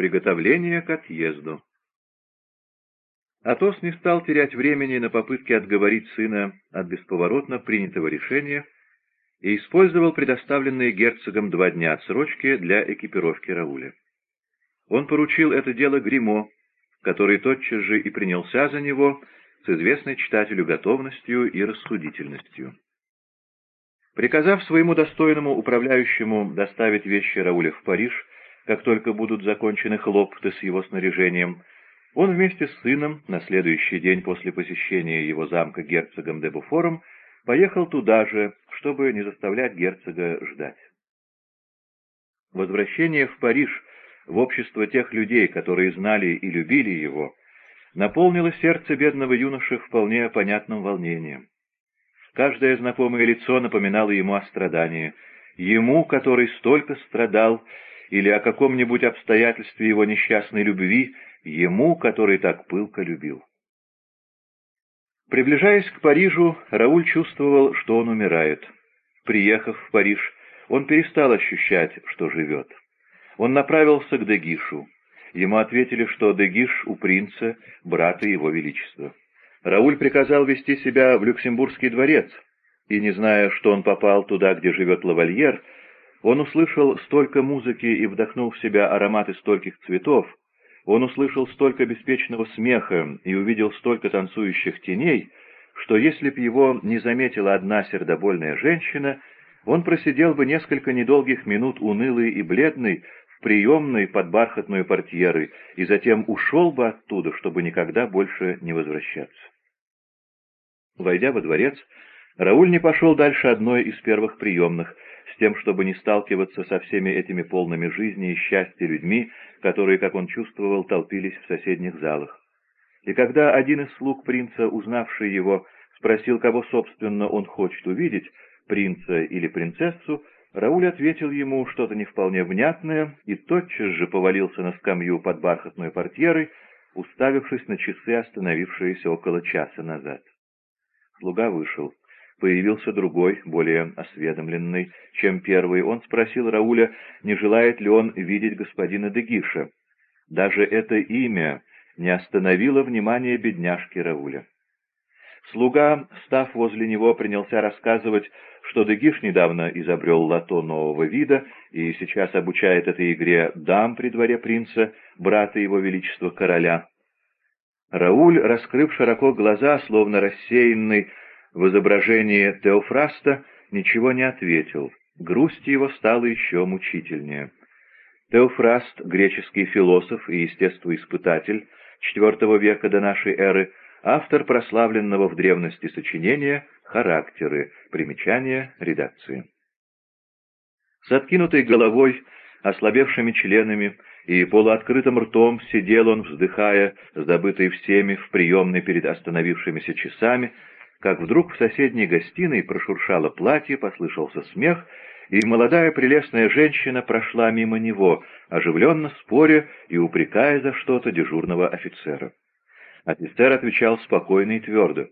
Приготовление к отъезду. Атос не стал терять времени на попытки отговорить сына от бесповоротно принятого решения и использовал предоставленные герцогом два дня отсрочки для экипировки Рауля. Он поручил это дело Гримо, который тотчас же и принялся за него с известной читателю готовностью и рассудительностью. Приказав своему достойному управляющему доставить вещи Рауля в Париж, как только будут закончены хлопоты с его снаряжением, он вместе с сыном на следующий день после посещения его замка герцогом де Буфором поехал туда же, чтобы не заставлять герцога ждать. Возвращение в Париж в общество тех людей, которые знали и любили его, наполнило сердце бедного юноши вполне понятным волнением. Каждое знакомое лицо напоминало ему о страдании, ему, который столько страдал, или о каком-нибудь обстоятельстве его несчастной любви, ему, который так пылко любил. Приближаясь к Парижу, Рауль чувствовал, что он умирает. Приехав в Париж, он перестал ощущать, что живет. Он направился к Дегишу. Ему ответили, что Дегиш у принца, брата его величества. Рауль приказал вести себя в Люксембургский дворец, и, не зная, что он попал туда, где живет лавальер, он услышал столько музыки и вдохнул в себя ароматы стольких цветов, он услышал столько беспечного смеха и увидел столько танцующих теней, что если б его не заметила одна сердобольная женщина, он просидел бы несколько недолгих минут унылый и бледный в приемной под бархатную портьерой и затем ушел бы оттуда, чтобы никогда больше не возвращаться. Войдя во дворец, Рауль не пошел дальше одной из первых приемных, с тем, чтобы не сталкиваться со всеми этими полными жизни и счастья людьми, которые, как он чувствовал, толпились в соседних залах. И когда один из слуг принца, узнавший его, спросил, кого, собственно, он хочет увидеть, принца или принцессу, Рауль ответил ему что-то не вполне внятное и тотчас же повалился на скамью под бархатной портьерой, уставившись на часы, остановившиеся около часа назад. Слуга вышел. Появился другой, более осведомленный, чем первый. Он спросил Рауля, не желает ли он видеть господина Дегиша. Даже это имя не остановило внимания бедняжки Рауля. Слуга, став возле него, принялся рассказывать, что Дегиш недавно изобрел лото нового вида и сейчас обучает этой игре дам при дворе принца, брата его величества короля. Рауль, раскрыв широко глаза, словно рассеянный в изображении Теофраста, ничего не ответил. Грусть его стала еще мучительнее. Теофраст, греческий философ и естествоиспытатель IV века до нашей эры, автор прославленного в древности сочинения «Характеры», примечания редакции. С откинутой головой, ослабевшими членами и полуоткрытым ртом сидел он, вздыхая, забытый всеми в приемной перед остановившимися часами, как вдруг в соседней гостиной прошуршало платье, послышался смех, и молодая прелестная женщина прошла мимо него, оживленно споря и упрекая за что-то дежурного офицера. Офицер отвечал спокойно и твердо.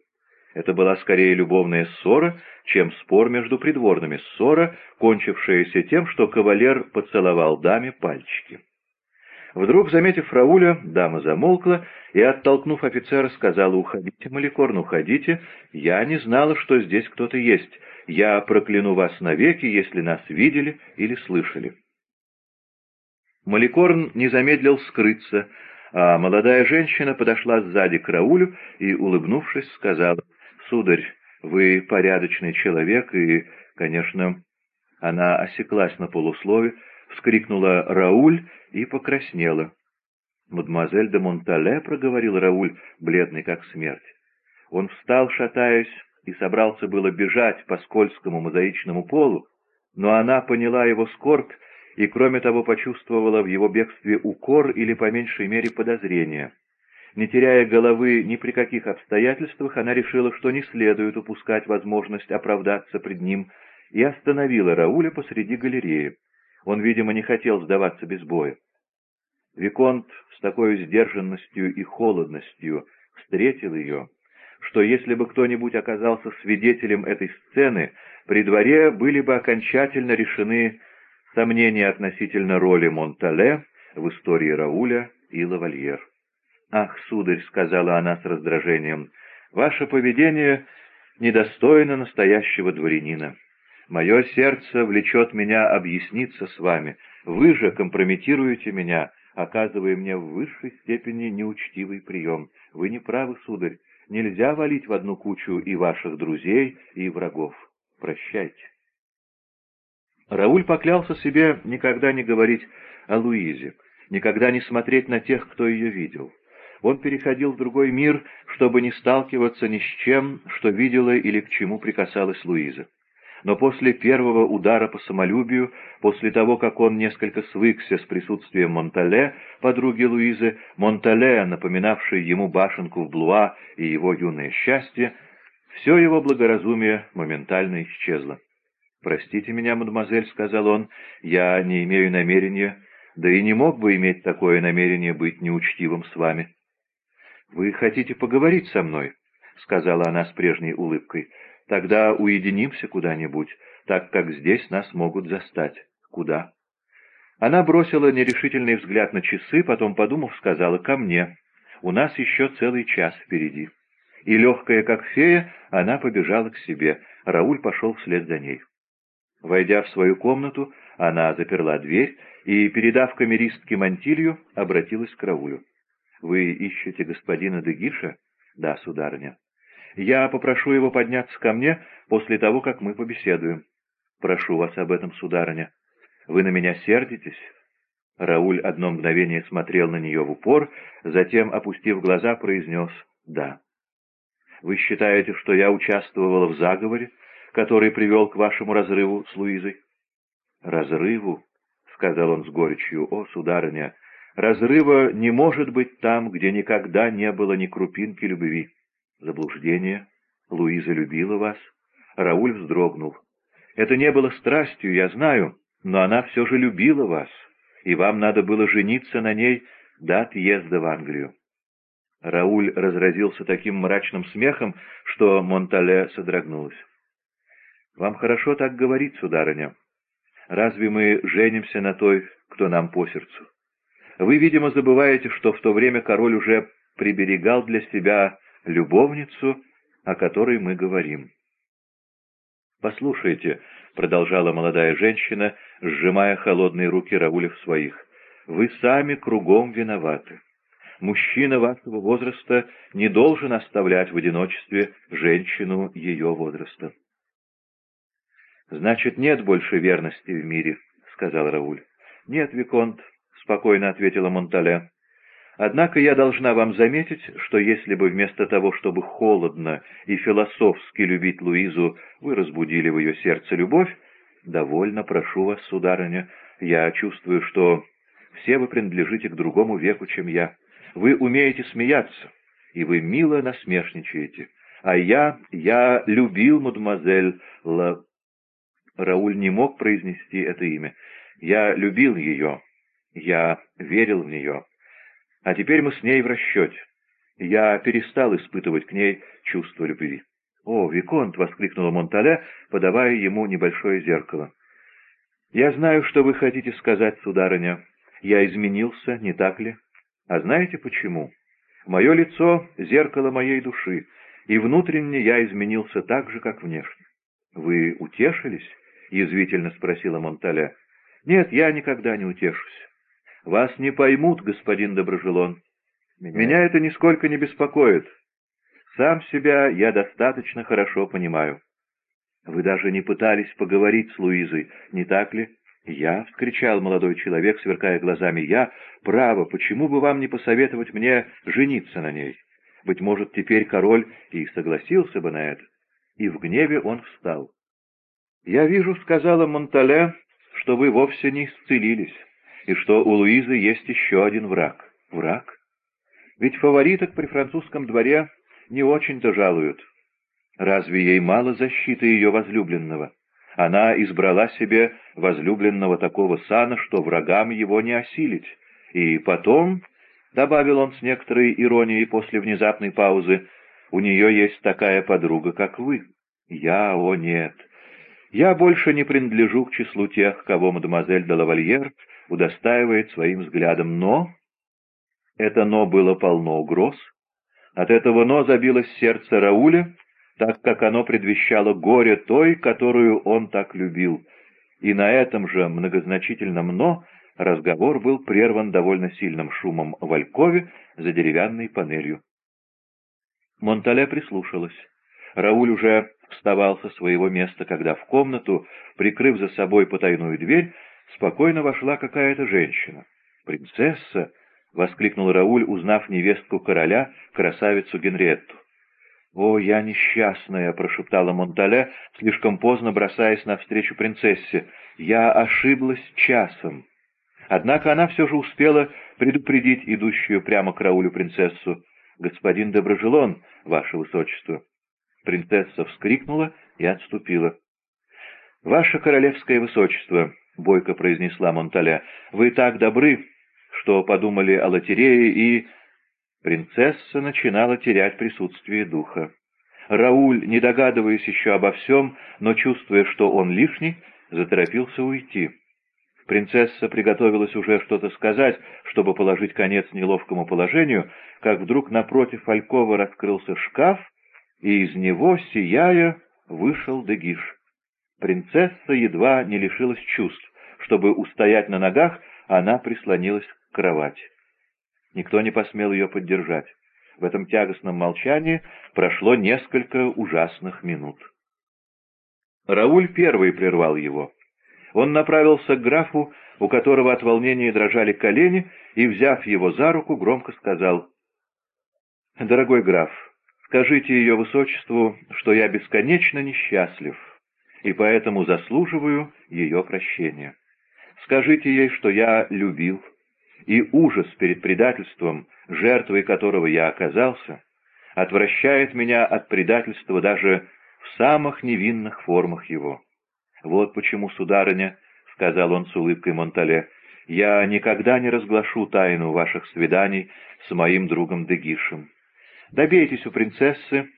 Это была скорее любовная ссора, чем спор между придворными, ссора, кончившаяся тем, что кавалер поцеловал даме пальчики. Вдруг, заметив Рауля, дама замолкла и, оттолкнув офицера, сказала «Уходите, Маликорн, уходите, я не знала, что здесь кто-то есть, я прокляну вас навеки, если нас видели или слышали». Маликорн не замедлил скрыться, а молодая женщина подошла сзади к Раулю и, улыбнувшись, сказала «Сударь, вы порядочный человек и, конечно...» Она осеклась на полуслове, вскрикнула Рауль и покраснела. «Мадемуазель де Монтале», — проговорил Рауль, бледный как смерть. Он встал, шатаясь, и собрался было бежать по скользкому мозаичному полу, но она поняла его скорбь и, кроме того, почувствовала в его бегстве укор или, по меньшей мере, подозрение. Не теряя головы ни при каких обстоятельствах, она решила, что не следует упускать возможность оправдаться пред ним, и остановила Рауля посреди галереи. Он, видимо, не хотел сдаваться без боя. Виконт с такой сдержанностью и холодностью встретил ее, что если бы кто-нибудь оказался свидетелем этой сцены, при дворе были бы окончательно решены сомнения относительно роли Монтале в истории Рауля и Лавальер. «Ах, сударь», — сказала она с раздражением, — «ваше поведение недостойно настоящего дворянина. Мое сердце влечет меня объясниться с вами. Вы же компрометируете меня, оказывая мне в высшей степени неучтивый прием. Вы не правы, сударь. Нельзя валить в одну кучу и ваших друзей, и врагов. Прощайте. Рауль поклялся себе никогда не говорить о Луизе, никогда не смотреть на тех, кто ее видел. Он переходил в другой мир, чтобы не сталкиваться ни с чем, что видела или к чему прикасалась Луиза. Но после первого удара по самолюбию, после того, как он несколько свыкся с присутствием Монтале, подруги Луизы, Монтале, напоминавшей ему башенку в Блуа и его юное счастье, все его благоразумие моментально исчезло. «Простите меня, мадемуазель», — сказал он, — «я не имею намерения, да и не мог бы иметь такое намерение быть неучтивым с вами». «Вы хотите поговорить со мной?» — сказала она с прежней улыбкой. «Тогда уединимся куда-нибудь, так как здесь нас могут застать». «Куда?» Она бросила нерешительный взгляд на часы, потом, подумав, сказала «ко мне». «У нас еще целый час впереди». И, легкая как фея, она побежала к себе. Рауль пошел вслед за ней. Войдя в свою комнату, она заперла дверь и, передав камеристке мантилью, обратилась к Раулю. «Вы ищете господина Дегиша?» «Да, сударыня». «Я попрошу его подняться ко мне после того, как мы побеседуем». «Прошу вас об этом, сударыня. Вы на меня сердитесь?» Рауль одно мгновение смотрел на нее в упор, затем, опустив глаза, произнес «да». «Вы считаете, что я участвовала в заговоре, который привел к вашему разрыву с Луизой?» «Разрыву?» — сказал он с горечью. «О, сударыня, разрыва не может быть там, где никогда не было ни крупинки любви. Заблуждение. Луиза любила вас». Рауль вздрогнул. «Это не было страстью, я знаю, но она все же любила вас, и вам надо было жениться на ней до отъезда в Англию». Рауль разразился таким мрачным смехом, что Монтале содрогнулась. «Вам хорошо так говорить, сударыня. Разве мы женимся на той, кто нам по сердцу? Вы, видимо, забываете, что в то время король уже приберегал для себя любовницу, о которой мы говорим». «Послушайте», — продолжала молодая женщина, сжимая холодные руки Рауля в своих, — «вы сами кругом виноваты. Мужчина вашего возраста не должен оставлять в одиночестве женщину ее возраста». «Значит, нет больше верности в мире», — сказал Рауль. «Нет, Виконт», — спокойно ответила Монтале. «Однако я должна вам заметить, что если бы вместо того, чтобы холодно и философски любить Луизу, вы разбудили в ее сердце любовь, довольно прошу вас, сударыня, я чувствую, что все вы принадлежите к другому веку, чем я. Вы умеете смеяться, и вы мило насмешничаете. А я, я любил мадемуазель Ла Рауль не мог произнести это имя. Я любил ее. Я верил в нее. А теперь мы с ней в расчете. Я перестал испытывать к ней чувство любви. «О, Виконт!» — воскликнула Монтале, подавая ему небольшое зеркало. «Я знаю, что вы хотите сказать, сударыня. Я изменился, не так ли? А знаете почему? Мое лицо — зеркало моей души, и внутренне я изменился так же, как внешне. Вы утешились?» — язвительно спросила Монталя. «Нет, я никогда не утешусь. Вас не поймут, господин Доброжелон. Меня, Меня это нисколько не беспокоит. Сам себя я достаточно хорошо понимаю. Вы даже не пытались поговорить с Луизой, не так ли?» «Я!» — вскричал молодой человек, сверкая глазами. «Я! Право! Почему бы вам не посоветовать мне жениться на ней? Быть может, теперь король и согласился бы на это?» И в гневе он встал. «Я вижу, — сказала Монтале, — что вы вовсе не исцелились, и что у Луизы есть еще один враг. Враг? Ведь фавориток при французском дворе не очень-то жалуют. Разве ей мало защиты ее возлюбленного? Она избрала себе возлюбленного такого сана, что врагам его не осилить. И потом, — добавил он с некоторой иронией после внезапной паузы, — у нее есть такая подруга, как вы. Я, о нет, я больше не принадлежу к числу тех, кого мадемуазель де лавальер удостаивает своим взглядом. Но это «но» было полно угроз. От этого «но» забилось сердце Рауля, так как оно предвещало горе той, которую он так любил. И на этом же многозначительном «но» разговор был прерван довольно сильным шумом в Алькове за деревянной панелью. Монтале прислушалась. Рауль уже вставал со своего места, когда в комнату, прикрыв за собой потайную дверь, спокойно вошла какая-то женщина. «Принцесса!» — воскликнул Рауль, узнав невестку короля, красавицу Генриетту. «О, я несчастная!» — прошептала Монтале, слишком поздно бросаясь навстречу принцессе. «Я ошиблась часом». Однако она все же успела предупредить идущую прямо к Раулю принцессу. «Господин Доброжелон, ваше высочество!» Принцесса вскрикнула и отступила. «Ваше королевское высочество!» — бойко произнесла Монталя. «Вы так добры, что подумали о лотерее и...» Принцесса начинала терять присутствие духа. Рауль, не догадываясь еще обо всем, но чувствуя, что он лишний, заторопился уйти. Принцесса приготовилась уже что-то сказать, чтобы положить конец неловкому положению, как вдруг напротив Алькова раскрылся шкаф, и из него, сияя, вышел Дегиш. Принцесса едва не лишилась чувств. Чтобы устоять на ногах, она прислонилась к кровати. Никто не посмел ее поддержать. В этом тягостном молчании прошло несколько ужасных минут. Рауль первый прервал его. Он направился к графу, у которого от волнения дрожали колени, и, взяв его за руку, громко сказал, «Дорогой граф, скажите ее высочеству, что я бесконечно несчастлив, и поэтому заслуживаю ее прощения. Скажите ей, что я любил, и ужас перед предательством, жертвой которого я оказался, отвращает меня от предательства даже в самых невинных формах его. Вот почему, сударыня, — сказал он с улыбкой Монтале, — я никогда не разглашу тайну ваших свиданий с моим другом Дегишем. Добейтесь у принцессы,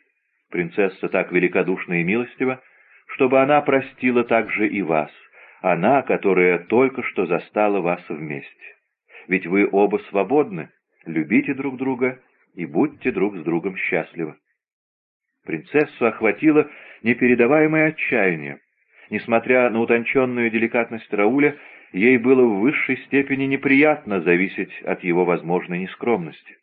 принцесса так великодушна и милостива, чтобы она простила также и вас, она, которая только что застала вас вместе ведь вы оба свободны, любите друг друга и будьте друг с другом счастливы. Принцессу охватило непередаваемое отчаяние. Несмотря на утонченную деликатность Рауля, ей было в высшей степени неприятно зависеть от его возможной нескромности.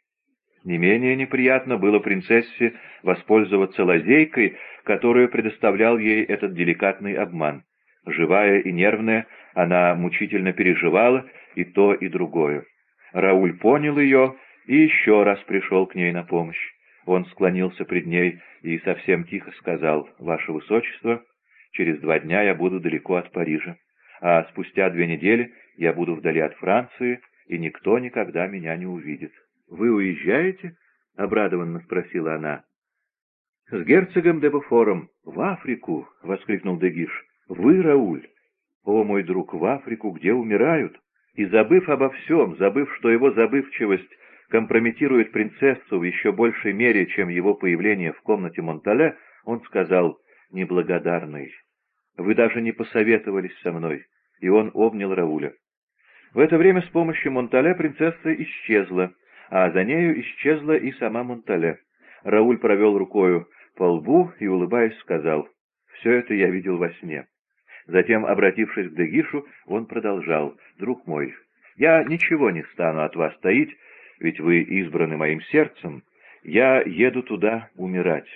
Не менее неприятно было принцессе воспользоваться лазейкой, которую предоставлял ей этот деликатный обман. Живая и нервная, она мучительно переживала и то, и другое. Рауль понял ее и еще раз пришел к ней на помощь. Он склонился пред ней и совсем тихо сказал, «Ваше Высочество, через два дня я буду далеко от Парижа, а спустя две недели я буду вдали от Франции, и никто никогда меня не увидит». «Вы уезжаете?» — обрадованно спросила она. «С герцогом де Буфором в Африку!» — воскликнул Дегиш. «Вы, Рауль? О, мой друг, в Африку, где умирают!» И забыв обо всем, забыв, что его забывчивость компрометирует принцессу в еще большей мере, чем его появление в комнате Монтале, он сказал, «Неблагодарный, вы даже не посоветовались со мной», и он обнял Рауля. В это время с помощью Монтале принцесса исчезла, а за нею исчезла и сама Монтале. Рауль провел рукою по лбу и, улыбаясь, сказал, «Все это я видел во сне». Затем, обратившись к Дегишу, он продолжал. «Друг мой, я ничего не стану от вас таить, ведь вы избраны моим сердцем. Я еду туда умирать,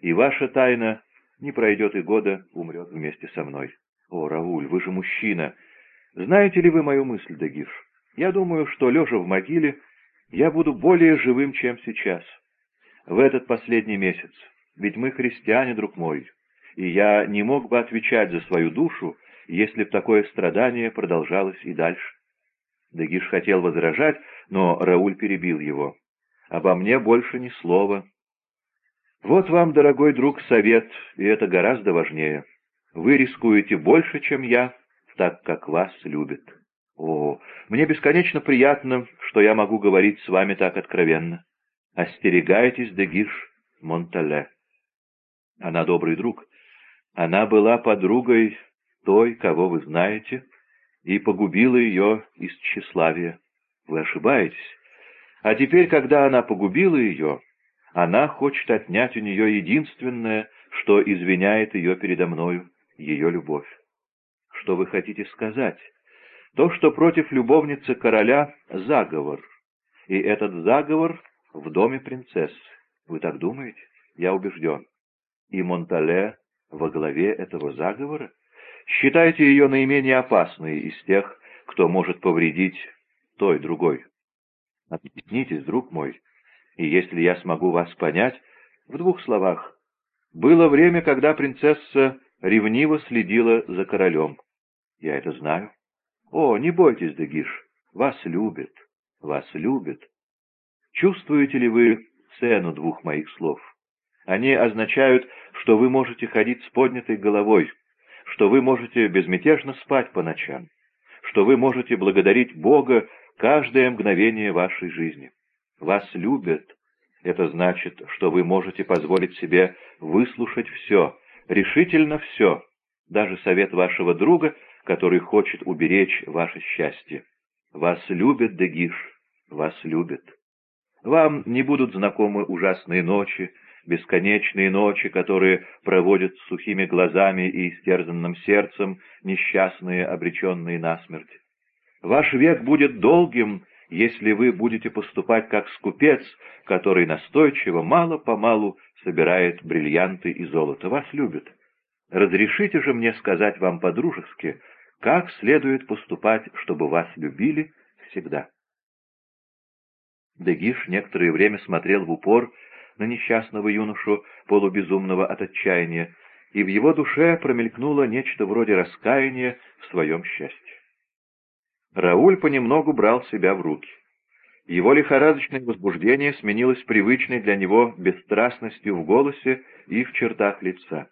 и ваша тайна не пройдет и года, умрет вместе со мной. О, Рауль, вы же мужчина! Знаете ли вы мою мысль, Дегиш? Я думаю, что, лежа в могиле, я буду более живым, чем сейчас. В этот последний месяц. Ведь мы христиане, друг мой и я не мог бы отвечать за свою душу, если б такое страдание продолжалось и дальше. Дегиш хотел возражать, но Рауль перебил его. «Обо мне больше ни слова. Вот вам, дорогой друг, совет, и это гораздо важнее. Вы рискуете больше, чем я, так как вас любят. О, мне бесконечно приятно, что я могу говорить с вами так откровенно. Остерегайтесь, Дегиш Монтале. Она добрый друг, она была подругой той, кого вы знаете, и погубила ее из тщеславия. Вы ошибаетесь. А теперь, когда она погубила ее, она хочет отнять у нее единственное, что извиняет ее передо мною, ее любовь. Что вы хотите сказать? То, что против любовницы короля заговор, и этот заговор в доме принцессы. Вы так думаете? Я убежден. И Монтале во главе этого заговора? Считайте ее наименее опасной из тех, кто может повредить той другой. Объяснитесь, друг мой, и если я смогу вас понять, в двух словах. Было время, когда принцесса ревниво следила за королем. Я это знаю. О, не бойтесь, Дегиш, вас любят, вас любят. Чувствуете ли вы цену двух моих слов? Они означают, что вы можете ходить с поднятой головой, что вы можете безмятежно спать по ночам, что вы можете благодарить Бога каждое мгновение вашей жизни. Вас любят. Это значит, что вы можете позволить себе выслушать все, решительно все, даже совет вашего друга, который хочет уберечь ваше счастье. Вас любят, Дегиш, вас любят. Вам не будут знакомы ужасные ночи, бесконечные ночи, которые проводят с сухими глазами и истерзанным сердцем несчастные, обреченные на смерть. Ваш век будет долгим, если вы будете поступать как скупец, который настойчиво, мало-помалу собирает бриллианты и золото. Вас любят. Разрешите же мне сказать вам по-дружески, как следует поступать, чтобы вас любили всегда. Дегиш некоторое время смотрел в упор на несчастного юношу, полубезумного от отчаяния, и в его душе промелькнуло нечто вроде раскаяния в своем счастье. Рауль понемногу брал себя в руки. Его лихорадочное возбуждение сменилось привычной для него бесстрастностью в голосе и в чертах лица.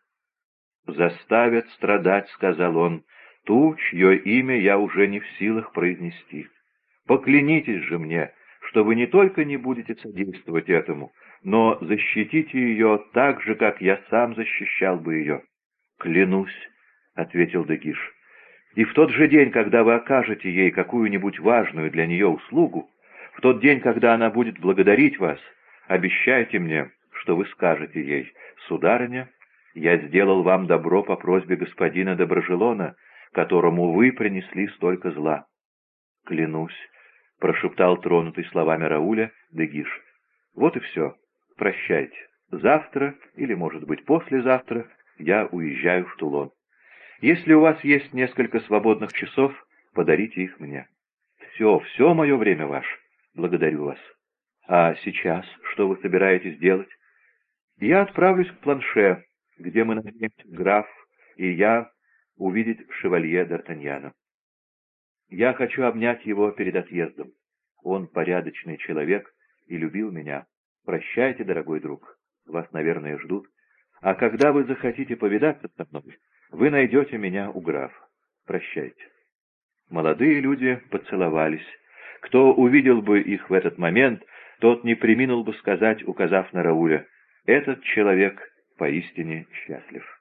«Заставят страдать», — сказал он, — «ту, чье имя я уже не в силах произнести. Поклянитесь же мне, что вы не только не будете содействовать этому, но защитите ее так же, как я сам защищал бы ее. «Клянусь», — ответил Дегиш, — «и в тот же день, когда вы окажете ей какую-нибудь важную для нее услугу, в тот день, когда она будет благодарить вас, обещайте мне, что вы скажете ей, «Сударыня, я сделал вам добро по просьбе господина Доброжелона, которому вы принесли столько зла». «Клянусь», — прошептал тронутый словами Рауля Дегиш. «Вот и все. Прощайте. Завтра, или, может быть, послезавтра, я уезжаю в Тулон. Если у вас есть несколько свободных часов, подарите их мне. Все, все мое время ваше. Благодарю вас. А сейчас что вы собираетесь делать? Я отправлюсь к планше, где мы надеемся граф и я увидеть шевалье Д'Артаньяна. Я хочу обнять его перед отъездом. Он порядочный человек и любил меня. Прощайте, дорогой друг, вас, наверное, ждут. А когда вы захотите повидаться со мной, вы найдете меня у графа. Прощайте. Молодые люди поцеловались. Кто увидел бы их в этот момент, тот не приминул бы сказать, указав на Рауля, «Этот человек поистине счастлив».